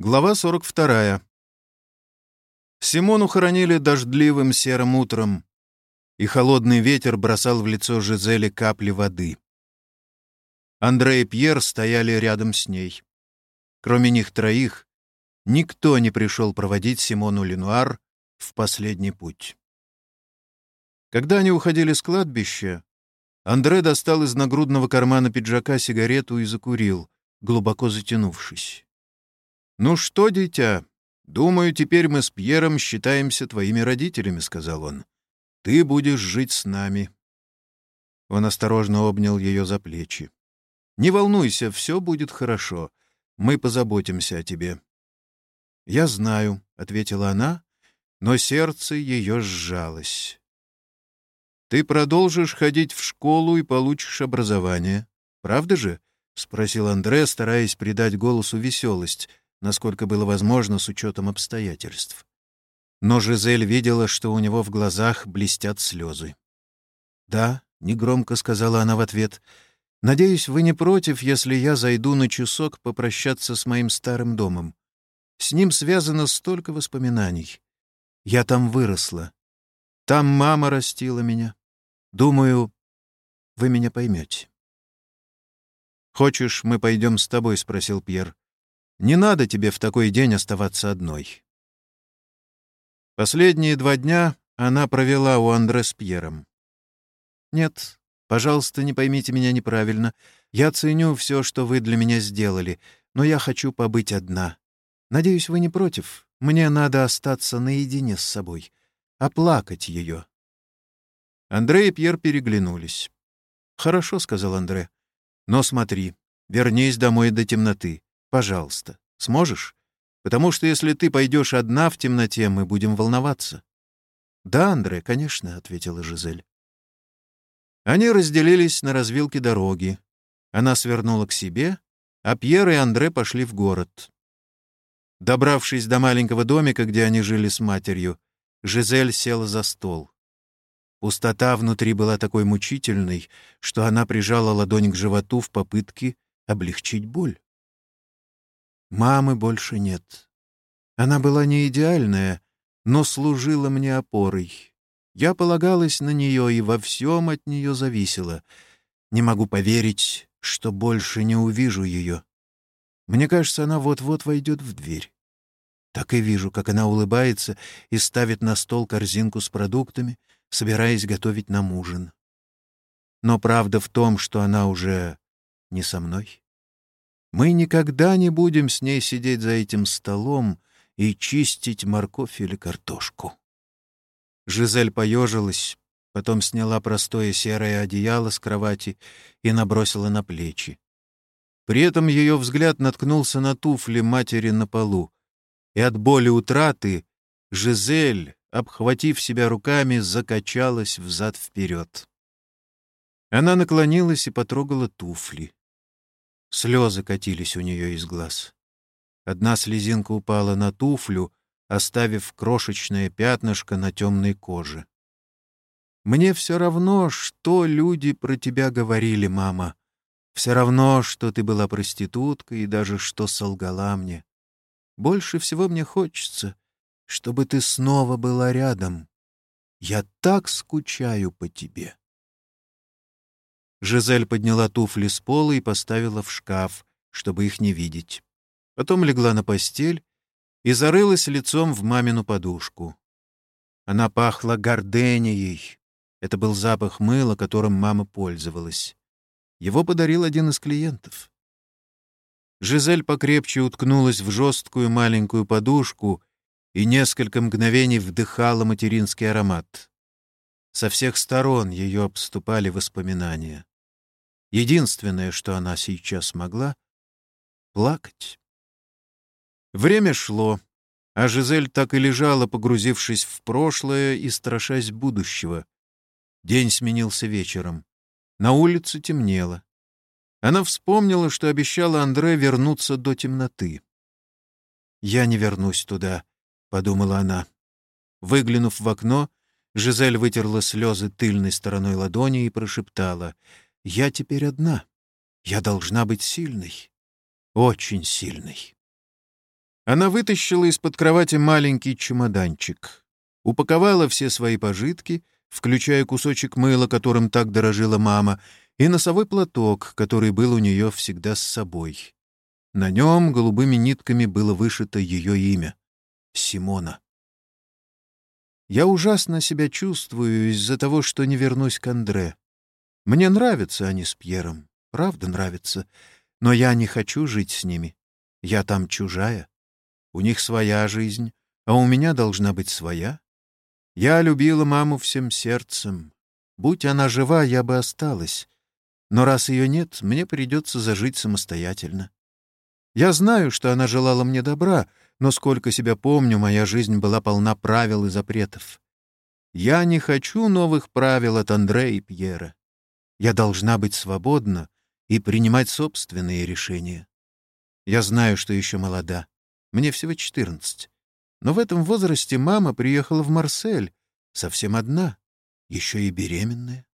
Глава 42. Симону хоронили дождливым серым утром, и холодный ветер бросал в лицо Жизели капли воды. Андрей и Пьер стояли рядом с ней. Кроме них троих, никто не пришел проводить Симону Ленуар в последний путь. Когда они уходили с кладбища, Андре достал из нагрудного кармана пиджака сигарету и закурил, глубоко затянувшись. «Ну что, дитя, думаю, теперь мы с Пьером считаемся твоими родителями», — сказал он. «Ты будешь жить с нами». Он осторожно обнял ее за плечи. «Не волнуйся, все будет хорошо. Мы позаботимся о тебе». «Я знаю», — ответила она, но сердце ее сжалось. «Ты продолжишь ходить в школу и получишь образование. Правда же?» — спросил Андре, стараясь придать голосу веселость, насколько было возможно с учетом обстоятельств. Но Жизель видела, что у него в глазах блестят слезы. «Да», — негромко сказала она в ответ, — «надеюсь, вы не против, если я зайду на часок попрощаться с моим старым домом. С ним связано столько воспоминаний. Я там выросла. Там мама растила меня. Думаю, вы меня поймете». «Хочешь, мы пойдем с тобой?» — спросил Пьер. Не надо тебе в такой день оставаться одной. Последние два дня она провела у Андре с Пьером. «Нет, пожалуйста, не поймите меня неправильно. Я ценю все, что вы для меня сделали, но я хочу побыть одна. Надеюсь, вы не против. Мне надо остаться наедине с собой, оплакать ее». Андрей и Пьер переглянулись. «Хорошо», — сказал Андре. «Но смотри, вернись домой до темноты. Пожалуйста, сможешь? Потому что если ты пойдешь одна в темноте, мы будем волноваться. Да, Андре, конечно, ответила Жизель. Они разделились на развилке дороги. Она свернула к себе, а Пьер и Андре пошли в город. Добравшись до маленького домика, где они жили с матерью, Жизель села за стол. Пустота внутри была такой мучительной, что она прижала ладонь к животу в попытке облегчить боль. Мамы больше нет. Она была не идеальная, но служила мне опорой. Я полагалась на нее и во всем от нее зависела. Не могу поверить, что больше не увижу ее. Мне кажется, она вот-вот войдет в дверь. Так и вижу, как она улыбается и ставит на стол корзинку с продуктами, собираясь готовить нам ужин. Но правда в том, что она уже не со мной. Мы никогда не будем с ней сидеть за этим столом и чистить морковь или картошку. Жизель поежилась, потом сняла простое серое одеяло с кровати и набросила на плечи. При этом ее взгляд наткнулся на туфли матери на полу, и от боли утраты Жизель, обхватив себя руками, закачалась взад-вперед. Она наклонилась и потрогала туфли. Слезы катились у нее из глаз. Одна слезинка упала на туфлю, оставив крошечное пятнышко на темной коже. «Мне все равно, что люди про тебя говорили, мама. Все равно, что ты была проституткой и даже что солгала мне. Больше всего мне хочется, чтобы ты снова была рядом. Я так скучаю по тебе». Жизель подняла туфли с пола и поставила в шкаф, чтобы их не видеть. Потом легла на постель и зарылась лицом в мамину подушку. Она пахла горденией. Это был запах мыла, которым мама пользовалась. Его подарил один из клиентов. Жизель покрепче уткнулась в жесткую маленькую подушку и несколько мгновений вдыхала материнский аромат. Со всех сторон ее обступали воспоминания. Единственное, что она сейчас могла — плакать. Время шло, а Жизель так и лежала, погрузившись в прошлое и страшась будущего. День сменился вечером. На улице темнело. Она вспомнила, что обещала Андре вернуться до темноты. «Я не вернусь туда», — подумала она. Выглянув в окно, Жизель вытерла слезы тыльной стороной ладони и прошептала — я теперь одна. Я должна быть сильной. Очень сильной. Она вытащила из-под кровати маленький чемоданчик, упаковала все свои пожитки, включая кусочек мыла, которым так дорожила мама, и носовой платок, который был у нее всегда с собой. На нем голубыми нитками было вышито ее имя — Симона. Я ужасно себя чувствую из-за того, что не вернусь к Андре. Мне нравятся они с Пьером, правда нравятся, но я не хочу жить с ними. Я там чужая. У них своя жизнь, а у меня должна быть своя. Я любила маму всем сердцем. Будь она жива, я бы осталась. Но раз ее нет, мне придется зажить самостоятельно. Я знаю, что она желала мне добра, но сколько себя помню, моя жизнь была полна правил и запретов. Я не хочу новых правил от Андрея и Пьера. Я должна быть свободна и принимать собственные решения. Я знаю, что еще молода. Мне всего четырнадцать. Но в этом возрасте мама приехала в Марсель, совсем одна, еще и беременная.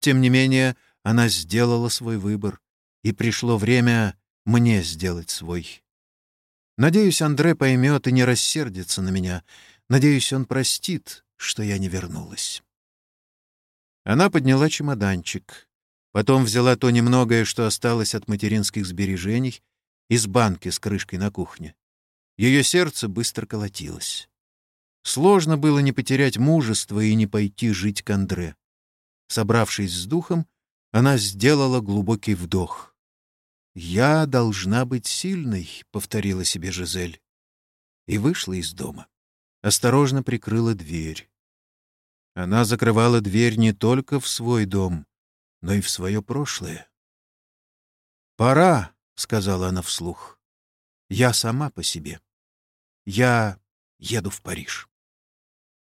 Тем не менее, она сделала свой выбор, и пришло время мне сделать свой. Надеюсь, Андре поймет и не рассердится на меня. Надеюсь, он простит, что я не вернулась. Она подняла чемоданчик. Потом взяла то немногое, что осталось от материнских сбережений, из банки с крышкой на кухне. Ее сердце быстро колотилось. Сложно было не потерять мужество и не пойти жить к Андре. Собравшись с духом, она сделала глубокий вдох. «Я должна быть сильной», — повторила себе Жизель. И вышла из дома. Осторожно прикрыла дверь. Она закрывала дверь не только в свой дом, но и в свое прошлое. «Пора», — сказала она вслух. «Я сама по себе. Я еду в Париж».